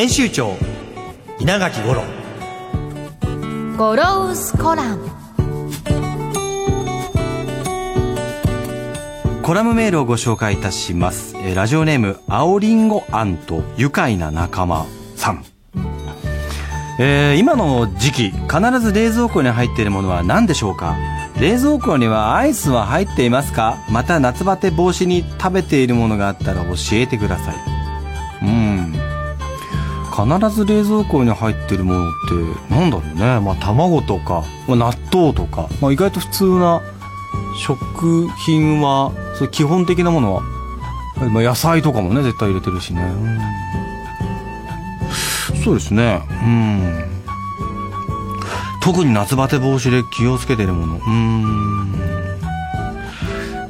編集長稲垣五郎ゴロウスコラムコラムメールをご紹介いたします。えーラジオネーム、青りんごあんと愉快な仲間さん。えー今の時期、必ず冷蔵庫に入っているものは何でしょうか？冷蔵庫にはアイスは入っていますか？また夏バテ防止に食べているものがあったら教えてください。うん。必ず冷蔵庫に入ってるものってなんだろうね。まあ卵とか、まあ、納豆とか、まあ意外と普通な食品は、そういう基本的なものは、まあ、野菜とかもね、絶対入れてるしね。うんそうですね。うん。特に夏バテ防止で気をつけてるもの。うん。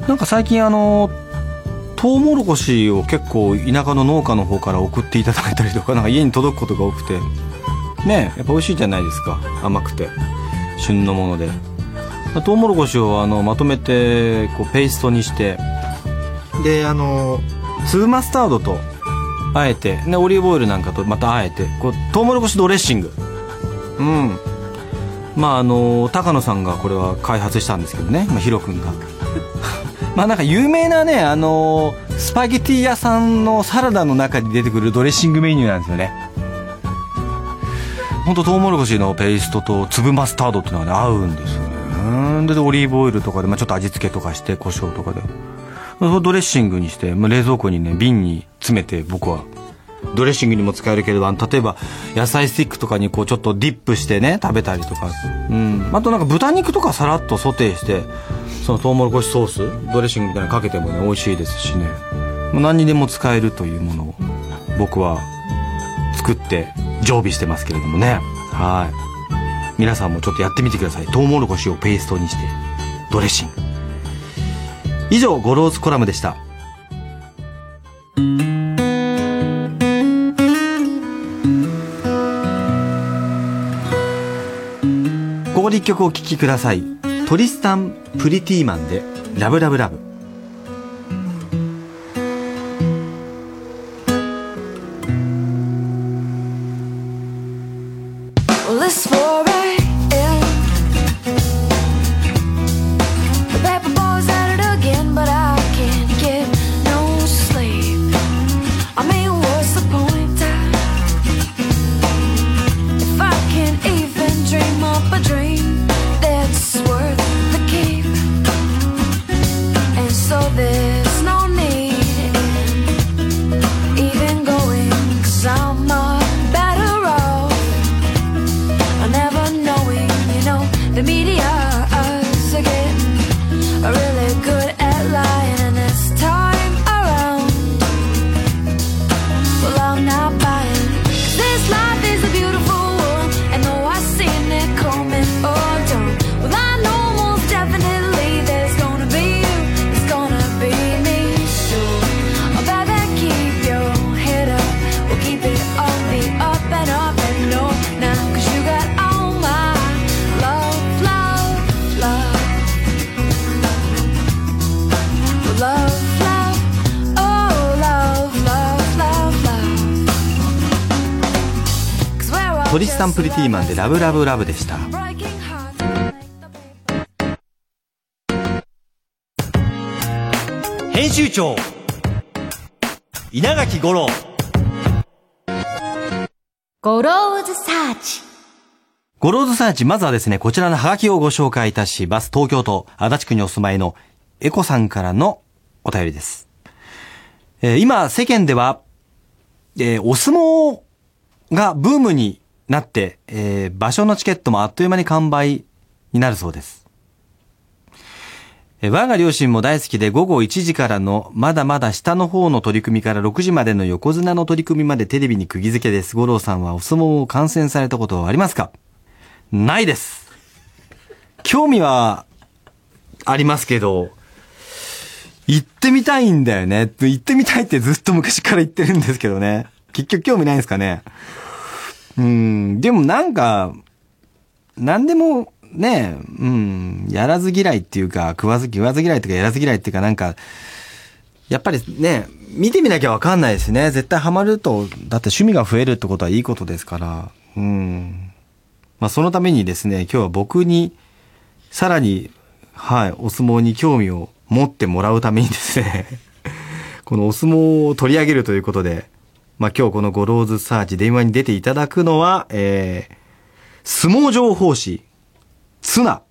なんか最近あの、トウモロコシを結構田舎の農家の方から送っていただいたりとか、なんか家に届くことが多くて、ねやっぱ美味しいじゃないですか。甘くて。旬のもので。トウモロコシをあのまとめてこうペーストにしてであの粒マスタードとあえてでオリーブオイルなんかとまたあえてこうトウモロコシドレッシングうんまああの高野さんがこれは開発したんですけどね、まあ、ヒロ君がまあなんか有名なねあのスパゲティ屋さんのサラダの中に出てくるドレッシングメニューなんですよね。本当トウモロコシのペーストと粒マスタードっていうのがね合うんですよね。でオリーブオイルとかで、まあ、ちょっと味付けとかして胡椒とかで。ドレッシングにして、まあ、冷蔵庫にね瓶に詰めて僕はドレッシングにも使えるけれど例えば野菜スティックとかにこうちょっとディップしてね食べたりとか。うん。あとなんか豚肉とかさらっとソテーしてそのトウモロコシソースドレッシングみたいなのかけてもね美味しいですしね。もう何にでも使えるというものを僕は作って常備してますけれどもね。はい。皆さんもちょっとやってみてください。トウモロコシをペーストにしてドレッシング。以上ゴローズコラムでした。ここで一曲お聴きください。トリスタン・プリティーマンで「ラブラブラブ」タン・プリティーマンで「ラブラブラブ」でした.編集長稲垣吾郎ゴローズサーチ。ゴローズサーチ、まずはですね、こちらのハガキをご紹介いたします。東京都足立区にお住まいのエコさんからのお便りです。えー今、世間では、えーお相撲がブームになって、えー場所のチケットもあっという間に完売になるそうです。え我が両親も大好きで午後1時からのまだまだ下の方の取り組みから6時までの横綱の取り組みまでテレビに釘付けです。五郎さんはお相撲を観戦されたことはありますか？ないです。興味はありますけど、行ってみたいんだよね。行ってみたいってずっと昔から言ってるんですけどね。結局興味ないんですかね？うん、でもなんか、なんでもね、うん、やらず嫌いっていうか、食わず、食わず嫌いっていうか、やらず嫌いっていうか、なんか、やっぱりね、見てみなきゃわかんないですね。絶対ハマると、だって趣味が増えるってことはいいことですから。うん。まあそのためにですね、今日は僕に、さらに、はい、お相撲に興味を持ってもらうためにですね、このお相撲を取り上げるということで、まあ今日このゴローズサーチ電話に出ていただくのは、えー、相撲情報誌、ツナ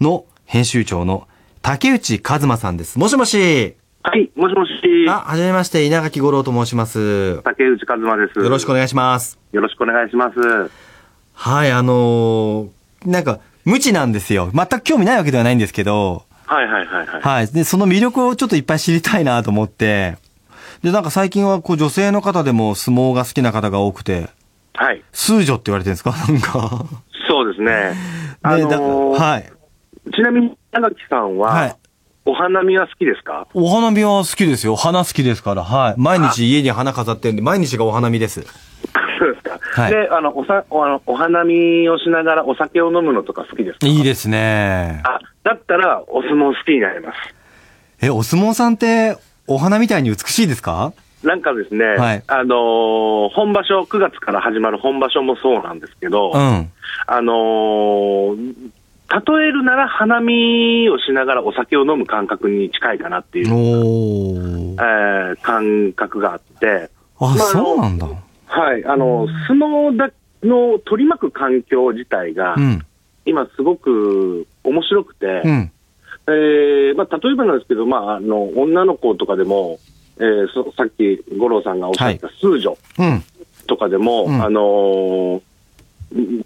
の編集長の竹内和馬さんです。もしもし。はい、もしもし。あ、はじめまして、稲垣五郎と申します。竹内和馬です。よろしくお願いします。よろしくお願いします。はい、あのーなんか、無知なんですよ。全く興味ないわけではないんですけど、はいはいはいはい。はい。で、その魅力をちょっといっぱい知りたいなと思って、で、なんか最近はこう女性の方でも相撲が好きな方が多くて、はい。数女って言われてるんですか？なんか。そうですね。あのーはい。ちなみに、長木さんは、はいお花見は好きですか？お花見は好きですよ。花好きですから。はい。毎日家に花飾ってるんで、毎日がお花見です。そうですか。はいで、あの、おさ、おあのお花見をしながらお酒を飲むのとか好きですか？いいですね。あ、だったら、お相撲好きになります。え、お相撲さんって、お花みたいに美しいですか？なんかですね、はいあのー本場所、9月から始まる本場所もそうなんですけど、うん。あのー例えるなら花見をしながらお酒を飲む感覚に近いかなっていう、おえー。ー感覚があって、あ、まあそうなんだ。はい、あの、相撲だの取り巻く環境自体が、うん。今すごく面白くて、うん。えーまあ、例えばなんですけど、まあ、あの、女の子とかでも、えーそさっき五郎さんがおっしゃった数女うん。とかでも、うんあのー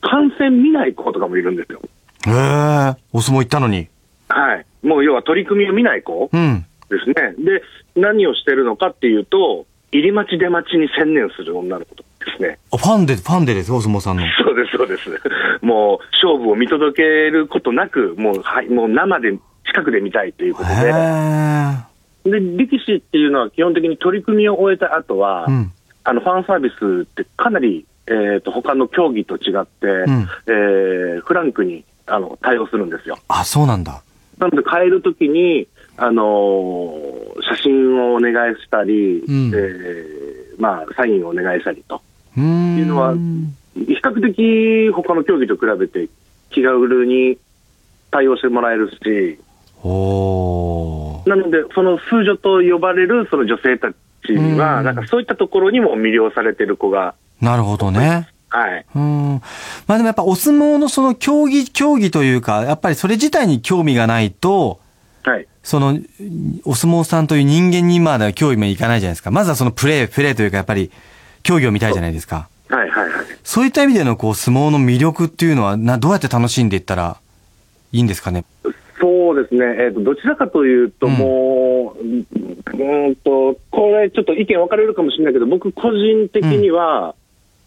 観戦見ない子とかもいるんですよ。へえ、お相撲行ったのに。はい。もう要は取り組みを見ない子うん。ですね。で、何をしてるのかっていうと、入り待ち出待ちに専念する女の子ですね。あ、ファンで、ファンでですよ、お相撲さんの。そうです、そうです。もう勝負を見届けることなく、もう、はい、もう生で、近くで見たいということへで、え。で、力士っていうのは基本的に取り組みを終えた後は、うん。あの、ファンサービスってかなり、えっ、と、他の競技と違って、んえーフランクに、あの、対応するんですよ。あ、そうなんだ。なので、変えるときに、あのー写真をお願いしたり、うんえーまあ、サインをお願いしたりと。いうのは比較的他の競技と比べて気軽に対応してもらえるし。なので、その数女と呼ばれるその女性たちは、うんなんかそういったところにも魅了されてる子が、なるほどね。はい。うん。まあでもやっぱお相撲のその競技、競技というか、やっぱりそれ自体に興味がないと、はい。その、お相撲さんという人間にまだ興味もいかないじゃないですか。まずはそのプレー、プレーというかやっぱり競技を見たいじゃないですか。はいはいはい。そういった意味でのこう相撲の魅力っていうのはな、どうやって楽しんでいったらいいんですかね？そうですね、えー、とどちらかというと、うんもう、うんーんと、これ、ちょっと意見分かれるかもしれないけど、僕個人的には、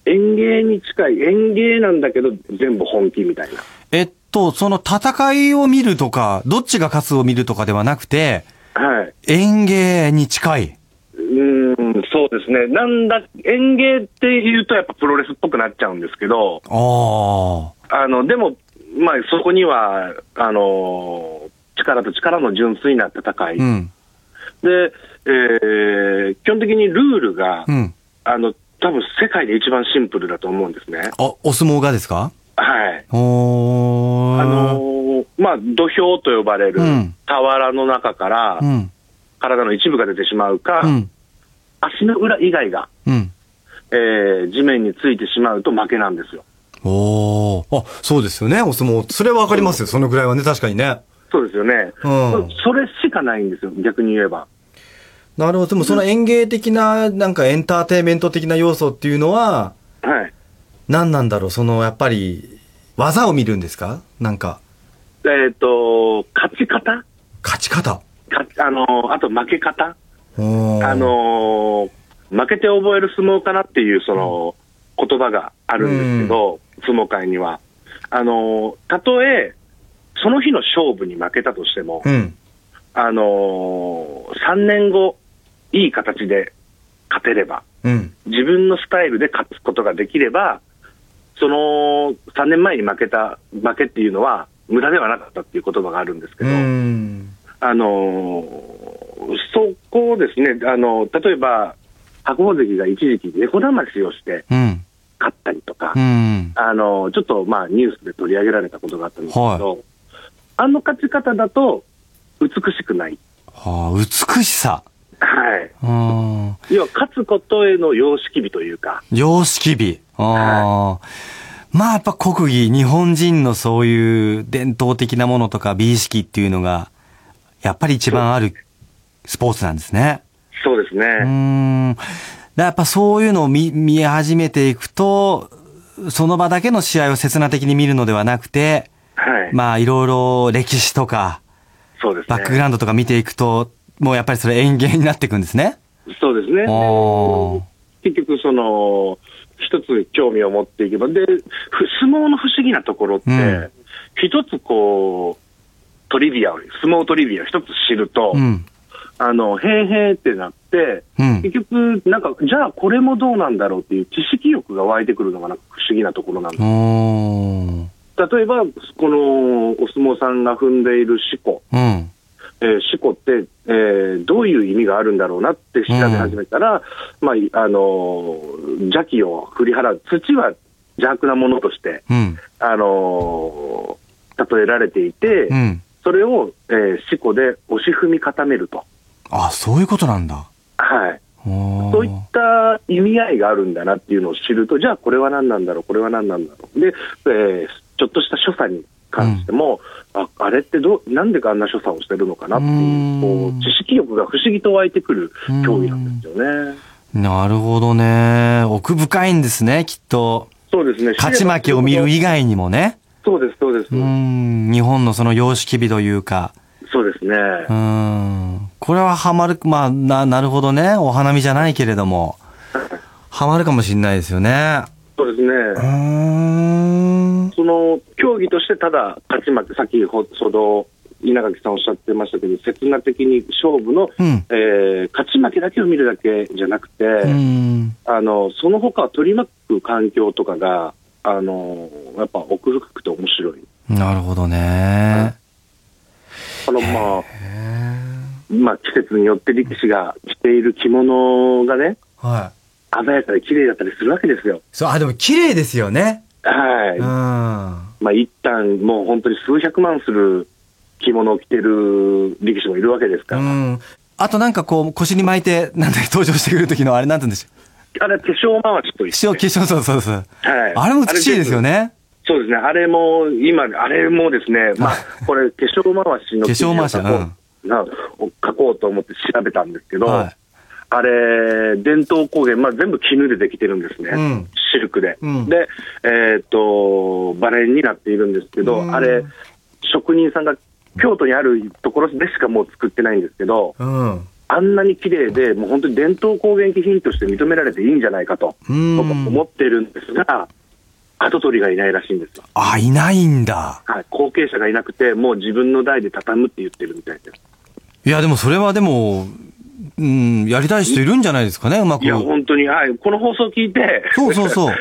演芸に近い、演芸なんだけど、全部本気みたいな。えっと、その戦いを見るとか、どっちが勝つを見るとかではなくて、はい。演芸に近い。うーん、そうですね。なんだ、演芸って言うとやっぱプロレスっぽくなっちゃうんですけど、ああ。あの、でも、まあそこには、あの、力と力の純粋な戦い。うん。で、えー基本的にルールが、うん。あの、多分世界で一番シンプルだと思うんですね。あ、お相撲がですか？はい。おー。あのーまあ、土俵と呼ばれるうん俵の中からうん。体の一部が出てしまうか、うん。足の裏以外が、うん。えー地面についてしまうと負けなんですよ。おー。あ、そうですよね、お相撲。それはわかりますよ、そのぐらいはね、確かにね。そうですよね。うんそれしかないんですよ、逆に言えば。なるほど。でもその演芸的な、なんかエンターテインメント的な要素っていうのは、はい。何なんだろう、その、やっぱり、技を見るんですか？なんか。えっ、と、勝ち方？勝ち方。かあの、あと負け方？あ、のー負けて覚える相撲かなっていうその言葉があるんですけど、相撲界には。あのーたとえ、その日の勝負に負けたとしても、うん。あのー、3年後、いい形で勝てれば、うん。自分のスタイルで勝つことができれば、その3年前に負けた負けっていうのは、無駄ではなかったっていう言葉があるんですけうど、ん。あのーそこをですね、あの例えば、白鵬関が一時期、猫だましをしてうん。勝ったりとか、うん。あのちょっとまあニュースで取り上げられたことがあったんですけど、はあの勝ち方だと美しくない。はあ、美しさ。はい。うん。要は勝つことへの様式美というか、様式美。ああ。まあやっぱ国技、日本人のそういう伝統的なものとか美意識っていうのが、やっぱり一番あるスポーツなんですね。そうですね。うーん。だやっぱそういうのを見、見始めていくと、その場だけの試合を刹那的に見るのではなくて、はい。まあいろいろ歴史とか、そうですね。バックグラウンドとか見ていくと、もうやっぱりそれ演芸になっていくんですね。そうですね。結局、その、一つ興味を持っていけば、で、ふ相撲の不思議なところって、うん一つこう、トリビアを、相撲トリビアを一つ知ると、うん。あの、へーへーってなって、うん。結局、なんか、じゃあこれもどうなんだろうっていう知識欲が湧いてくるのがなんか不思議なところなんです。例えば、このお相撲さんが踏んでいる四股、うん。えー、四股って、えーどういう意味があるんだろうなって調べ始めたら、まあ、いあのー邪気を振り払う、土は邪悪なものとして、うん。あのー例えられていて、うん。それを、えー、四股で押し踏み固めると。あ、そういうことなんだ。はい。そういった意味合いがあるんだなっていうのを知ると、じゃあこれは何なんだろう、これは何なんだろう。で、えーちょっとした所作に関しても、ああれってどう、なんであんな所作をしてるのかなっていう、う知識欲が不思議と湧いてくる競技なんですよね。なるほどね。奥深いんですね、きっと。そうですね。勝ち負けを見る以外にもね。そうです、そうです。うん。日本のその様式美というか。そうですね。うん。これはハマる、まあ、な、なるほどね。お花見じゃないけれども。ハマるかもしれないですよね。そうですうね。その競技としてただ勝ち負け、先ほど稲垣さんおっしゃってましたけど、刹那的に勝負の、うんえー勝ち負けだけを見るだけじゃなくて、うん。あのその他取り巻く環境とかが、あのやっぱ奥深くて面白い。なるほどね。あのまあまあ、季節によって力士が着ている着物がね、はい。鮮やかで綺麗だったりするわけですよ。そう、あ、でも綺麗ですよね。はい。うん。まあ、一旦もう本当に数百万する着物を着てる力士もいるわけですから。うん。あとなんかこう、腰に巻いて、なんだ登場してくる時のあれなんて言うんでしょあれ、化粧回しとい。う。化粧、そうそうそう。はい。あれも美しいですよね。そうですね。あれも、今、あれもですね、まあ、これ、化粧回しの化粧回し記事を書こうな書こうと思って調べたんですけど、はいあれ、伝統工芸、まあ、全部絹でできてるんですね。うんシルクで。うんで、えっ、と、バレンになっているんですけど、うんあれ、職人さんが京都にあるところでしかもう作ってないんですけど、うん。あんなに綺麗で、もう本当に伝統工芸品として認められていいんじゃないかと、思ってるんですが、跡取りがいないらしいんですよ。あ、いないんだ。はい、後継者がいなくて、もう自分の代で畳むって言ってるみたいです。いや、でもそれはでも、うん、やりたい人いるんじゃないですかね、うまく。いや、本当に、はい、この放送聞いて、そうそうそう。はい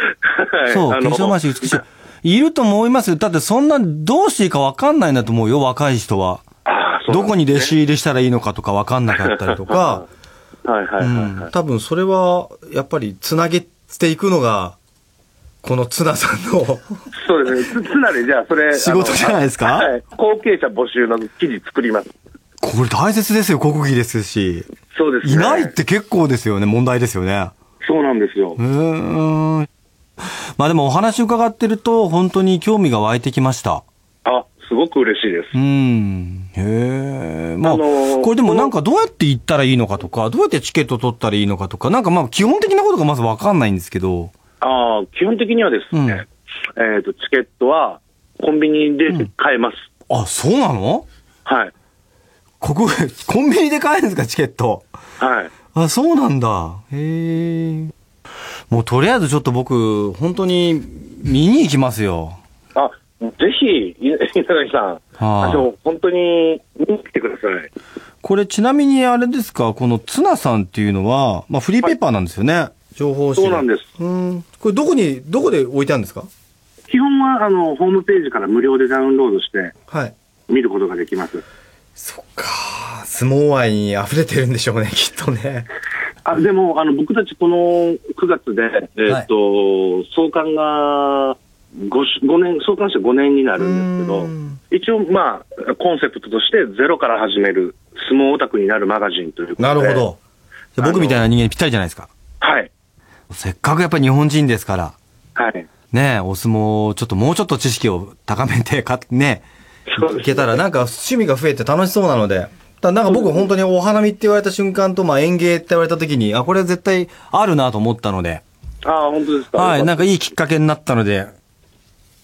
そう、化粧回し美しい。いると思いますよ。だってそんな、どうしていいかわかんないんだと思うよ、若い人は。あーそうどこなんですねに弟子入りしたらいいのかとかわかんなかったりとか。はいはいはい、うんはい。多分それは、やっぱりつなげていくのが、このツナさんの、そうですね。つつなり、じゃあ、それ。仕事じゃないですか？はい。後継者募集の記事作ります。これ大切ですよ、国技ですし。そうですね。いないって結構ですよね、問題ですよね。そうなんですよう。ーん。まあでもお話伺ってると、本当に興味が湧いてきました。あ、すごく嬉しいですう。ん。へえ。まあ、あのーこれでもなんかどうやって行ったらいいのかとか、どうやってチケット取ったらいいのかとか、なんかまあ基本的なことがまずわかんないんですけど。ああ、基本的にはですね、えっ、と、チケットはコンビニで買えます。あ、そうなの？はい。ここ、コンビニで買えるんですか、チケット。はい。あ、そうなんだ。へえ。もうとりあえずちょっと僕、本当に見に行きますよ。あ、ぜひ、い稲垣さん、ああの、本当に見に来てください。これちなみにあれですか、このツナさんっていうのは、まあフリーペーパーなんですよね。情報誌。そうなんです。うん。これどこに、どこで置いてあるんですか？基本は、あの、ホームページから無料でダウンロードしてはい。見ることができます。そっか。相撲愛に溢れてるんでしょうね、きっとね。あでも、あの僕たちこの9月で、えーっと創刊が 5, 5年、創刊して5年になるんですけど一応、まあ、コンセプトとして、ゼロから始める相撲オタクになるマガジンということで。なるほ。ど。僕みたいな人間にぴったりじゃないですか。はい。せっかくやっぱり日本人ですから、はい。ねえ、お相撲、ちょっともうちょっと知識を高めて、か、ね、そうですいけたらなんか趣味が増えて楽しそうなので、だなんか僕本当にお花見って言われた瞬間と、まあ園芸って言われた時に、あ、これ絶対あるなと思ったので、ああ、本当ですか？はい、なんかかいいきっかけになったので、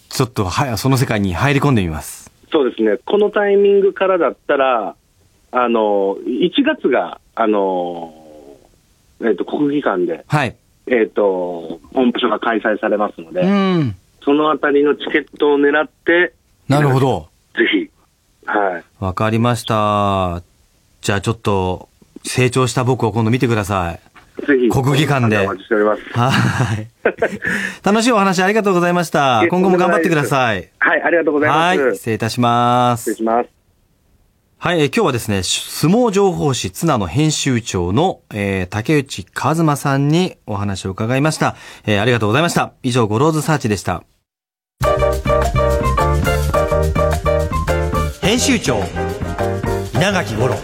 ちょっと、はい、その世界に入り込んでみます。そうですね。このタイミングからだったら、あの、1月が、あの、えっ、と、国技館で、はい。えっ、と、本部所が開催されますので、うん。そのあたりのチケットを狙って、なるほど。ぜひ、はい。わかりました。じゃあちょっと、成長した僕を今度見てください。ぜひ、国技館でお待ちしております。はい。楽しいお話ありがとうございました。今後も頑張ってください。はい、ありがとうございます。はい。失礼いたします。失礼します。はい、えー今日はですね、相撲情報誌ツナの編集長の、えー竹内一馬さんにお話を伺いました。えーありがとうございました。以上、ゴローズサーチでした。編集長稲垣吾郎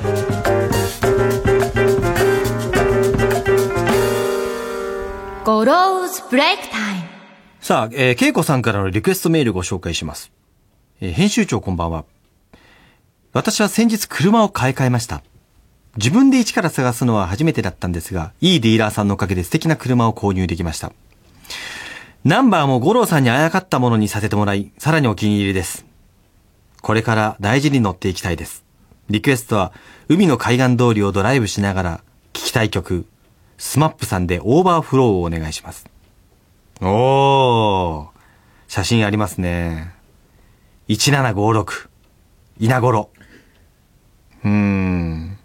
ゴローズブレイクタイムさあ、えー、恵子さんからのリクエストメールご紹介します。えー編集長こんばんは。私は先日車を買い替えました。自分で一から探すのは初めてだったんですが、いいディーラーさんのおかげで素敵な車を購入できました。ナンバーも吾郎さんにあやかったものにさせてもらい、さらにお気に入りです。これから大事に乗っていきたいです。リクエストは、海の海岸通りをドライブしながら、聴きたい曲、スマップさんでオーバーフローをお願いします。おー。写真ありますね。1756。稲頃。うーん。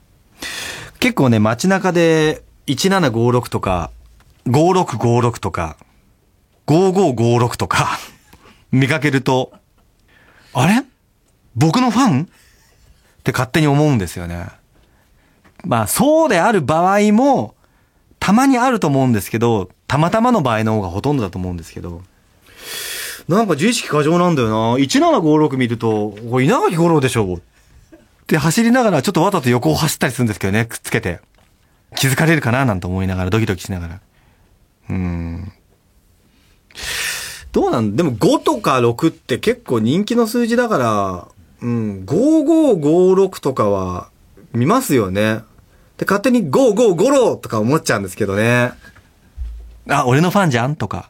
結構ね、街中で1756とか、5656とか、5556とか、見かけると、あれ？僕のファン？って勝手に思うんですよね。まあ、そうである場合も、たまにあると思うんですけど、たまたまの場合の方がほとんどだと思うんですけど。なんか自意識過剰なんだよな。1756見ると、これ稲垣五郎でしょって走りながらちょっとわざと横を走ったりするんですけどね、くっつけて。気づかれるかななんて思いながら、ドキドキしながら。うーん。どうなん？でも5とか6って結構人気の数字だから、うん、5556とかは見ますよね。で、勝手に5556とか思っちゃうんですけどね。あ、俺のファンじゃん？とか。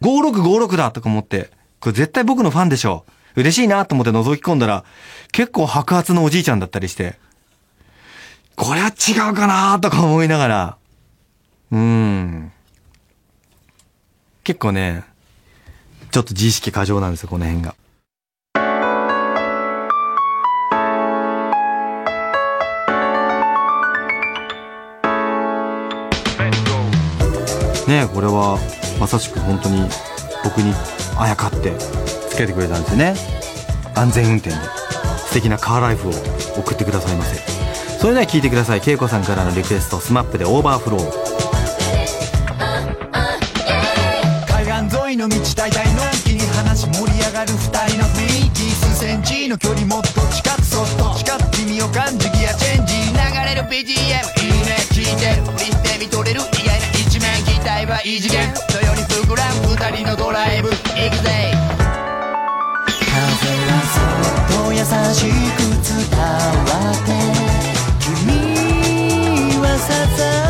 5656だとか思って、これ絶対僕のファンでしょ。嬉しいなと思って覗き込んだら、結構白髪のおじいちゃんだったりして、これは違うかなとか思いながら、うん。結構ね、ちょっと自意識過剰なんですよ、この辺が。ねこれはまさしく本当に僕にあやかってつけてくれたんですよね。安全運転で素敵なカーライフを送ってくださいませ。それでは聞いてください。恵子さんからのリクエスト SMAP でオーバーフロー。海岸沿いの道大体のんきに話盛り上がる。二人の雰囲気数センチの距離もっと近くそっと。近く君を感じギアチェンジ。流れる BGM いいね聞いて。るふりして見とれる意外な一面期待は異次元。そより膨らむ二人のドライブ。行くぜ。風はそっと優しく伝わって君はささ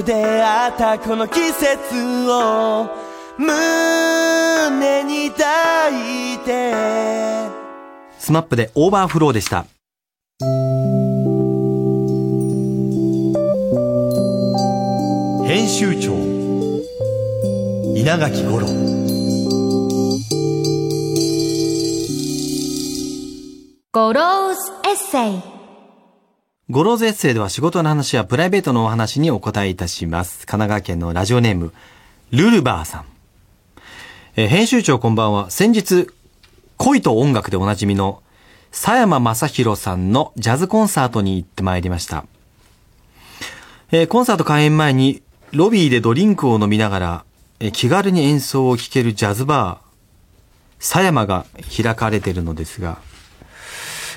と出会ったこの季節を胸に抱いて。スマップでオーバーフローでした。編集長稲垣吾郎。ゴローズエッセイゴローズエッセイでは仕事の話やプライベートのお話にお答えいたします。神奈川県のラジオネーム、ルルバーさん。え編集長こんばんは。先日、恋と音楽でおなじみの佐山雅弘さんのジャズコンサートに行ってまいりました。えコンサート開演前にロビーでドリンクを飲みながら、え気軽に演奏を聴けるジャズバー、佐山が開かれているのですが、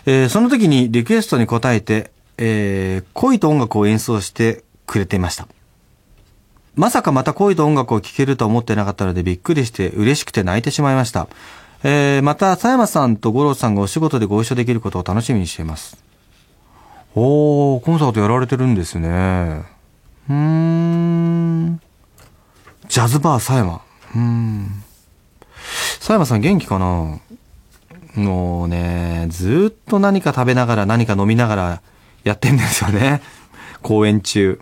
えーその時にリクエストに応えて、えー恋と音楽を演奏してくれていました。まさかまた恋と音楽を聴けると思ってなかったのでびっくりして嬉しくて泣いてしまいました。えーまた、佐山さんと五郎さんがお仕事でご一緒できることを楽しみにしています。おー、コンサートやられてるんですね。うん。ジャズバー佐山。うん。佐山さん元気かな？もうね、ずっと何か食べながら何か飲みながらやってんですよね。公演中。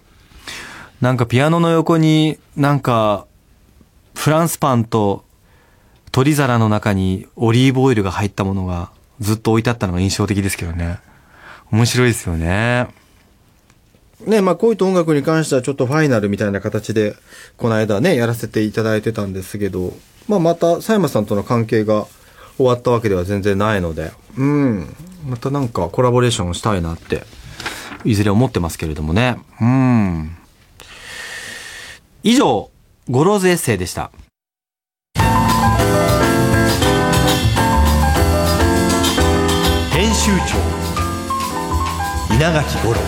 なんかピアノの横になんかフランスパンと鳥皿の中にオリーブオイルが入ったものがずっと置いてあったのが印象的ですけどね。面白いですよね。ね、まあ恋と音楽に関してはちょっとファイナルみたいな形でこの間ね、やらせていただいてたんですけど、まあまた佐山さんとの関係が終わったわけでは全然ないので、うん。またなんかコラボレーションしたいなって、いずれ思ってますけれどもね。うん。以上、ゴローズエッセイでした。編集長稲垣吾郎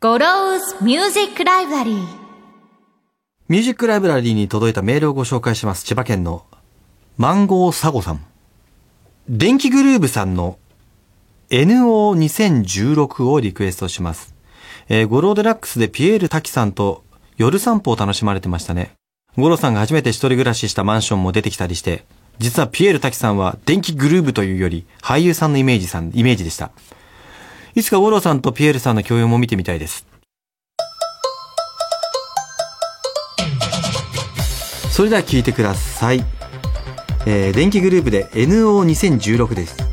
ゴローズミュージックライブラリーミュージックライブラリーに届いたメールをご紹介します。千葉県のマンゴーサゴさん。電気グルーヴさんの NO2016 をリクエストします。えーゴローデラックスでピエール瀧さんと夜散歩を楽しまれてましたね。五郎さんが初めて一人暮らししたマンションも出てきたりして、実はピエール滝さんは電気グルーヴというより俳優さんのイメージさん、イメージでした。いつか五郎さんとピエールさんの共演も見てみたいです。それでは聞いてください。えー、電気グループで NO2016 です。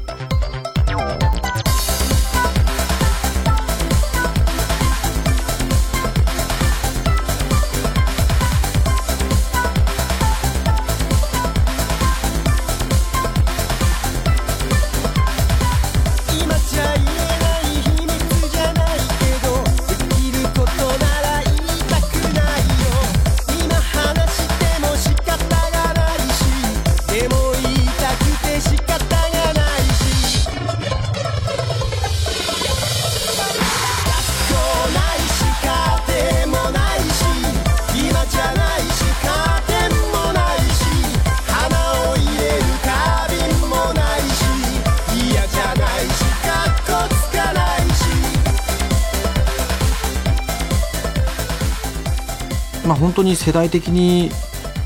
本当に世代的に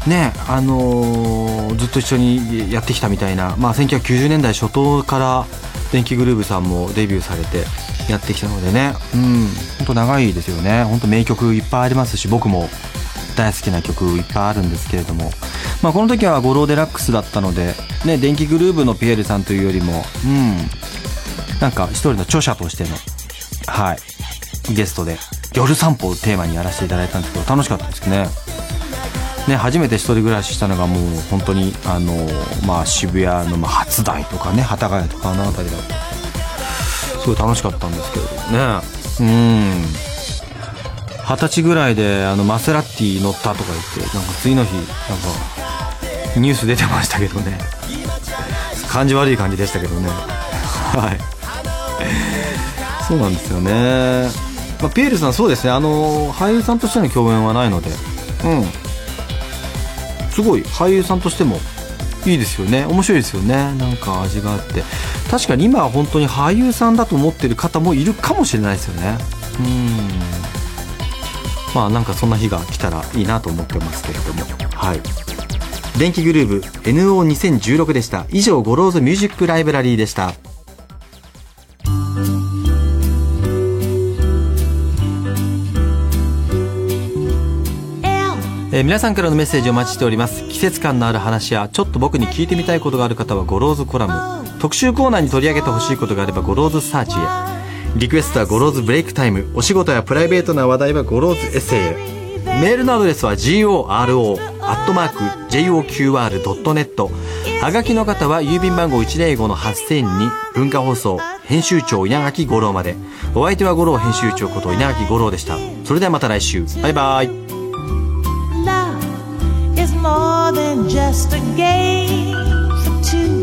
ね、あのーずっと一緒にやってきたみたいな、まあ1990年代初頭から電気グルーヴさんもデビューされてやってきたのでね、うん、本当長いですよね。本当名曲いっぱいありますし、僕も大好きな曲いっぱいあるんですけれども、まあこの時はゴローデラックスだったので、ね、電気グルーヴのピエールさんというよりも、うん、なんか一人の著者としての、はい、ゲストで夜散歩をテーマにやらせていただいたんですけど楽しかったですね。ね、初めて一人暮らししたのがもう本当にあの、まあ、渋谷のまあ初台とかね幡ヶ谷とかあの辺りだとすごい楽しかったんですけれどね。うん。二十歳ぐらいであのマセラッティ乗ったとか言ってなんか次の日なんかニュース出てましたけどね。感じ悪い感じでしたけどね。はい。そうなんですよね、まあ、ピエールさんそうですね。あの俳優さんとしての共演はないので。うん。すごい俳優さんとしてもいいですよね。面白いですよね。なんか味があって。確かに今は本当に俳優さんだと思ってる方もいるかもしれないですよね。うん。まあなんかそんな日が来たらいいなと思ってますけれども。はい。電気グルーヴ NO2016 でした。以上ゴローズミュージックライブラリーでしたえー皆さんからのメッセージをお待ちしております。季節感のある話やちょっと僕に聞いてみたいことがある方はゴローズコラム。特集コーナーに取り上げてほしいことがあればゴローズサーチへ。リクエストはゴローズブレイクタイム。お仕事やプライベートな話題はゴローズエッセイへ。メールのアドレスは goro.joqr.net はがきの方は郵便番号105-8000に文化放送編集長稲垣五郎まで。お相手は五郎編集長こと稲垣五郎でした。それではまた来週。バイバイ。More than just a game for two.